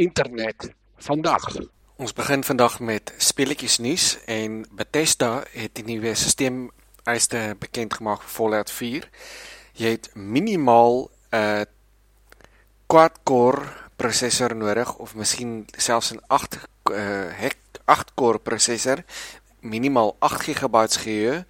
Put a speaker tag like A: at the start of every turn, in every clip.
A: internet vandag.
B: Ons begin vandag met speletjies nuus en Bethesda het die nuwe stelsel eiste bekend gemaak vir Fallout 4. Jy het minimaal 'n uh, quad-core prosessor nodig of miskien selfs 'n 8 uh, 8 core prosessor, minimaal 8 GB geheue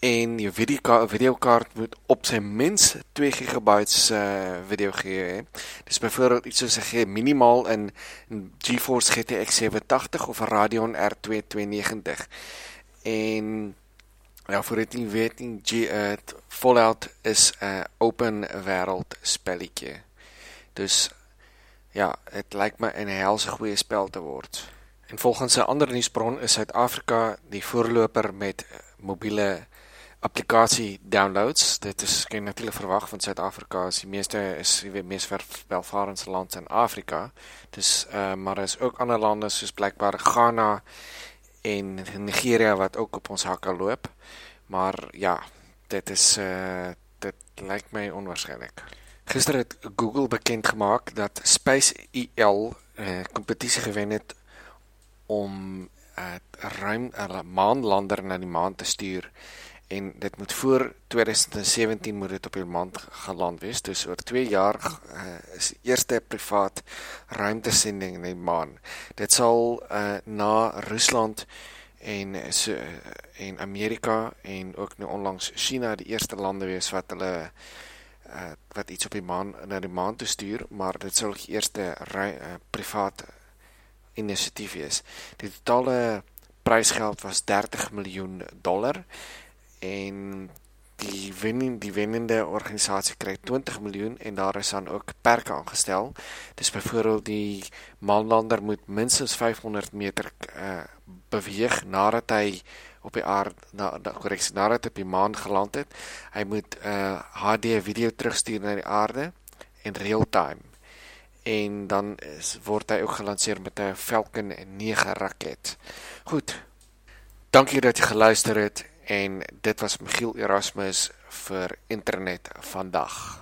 B: en jou video videokaart moet op sy mens 2 GB uh video gee hè. Dis byvoorbeeld iets soos 'n minimaal in, in GeForce GTX 780 of 'n Radeon R2 290. En ja, vir dit nie weet nie, G uh, Fallout is 'n open wêreld spelletjie. Dus ja, dit lyk my 'n helse goeie spel te word. En volgens 'n ander nuusbron is Suid-Afrika die voorloper met mobiele applikasie downloads. Dit is geen natuurlik verwag van Suid-Afrika as die meeste is die mees welvarende land in Afrika. Dis uh, maar daar is ook ander lande soos blykbaar Ghana en Nigeria wat ook op ons hakke loop. Maar ja, dit is uh dit lyk my onwaarskynlik. Gister het Google bekend gemaak dat Space EL 'n uh, kompetisie gewen het om 'n uh, ruim 'n maanlander na die maan te stuur en dit moet voor 2017 moet dit op die maan geland wees. Dus oor 2 jaar uh, is eerste privaat ruimtesending na die maan. Dit sal uh, na Rusland en so en Amerika en ook nou onlangs China die eerste lande wees wat hulle uh, wat iets op die maan na die maan toe stuur, maar dit sal die eerste uh, privaat inisiatief is. Die totale prysgeld was 30 miljoen dollar en die wenning die wennende organisasie kry 20 miljoen en daar is dan ook perke aangestel. Dis byvoorbeeld die maanlander moet minstens 500 meter uh, beweeg nadat hy op die aarde na korrek nadat hy op die maan geland het. Hy moet 'n uh, HD video terugstuur na die aarde in real time. En dan is, word hy ook gelanseer met 'n Falcon 9 raket. Goed. Dankie dat jy geluister het en dit was Michiel Erasmus vir internet vandag.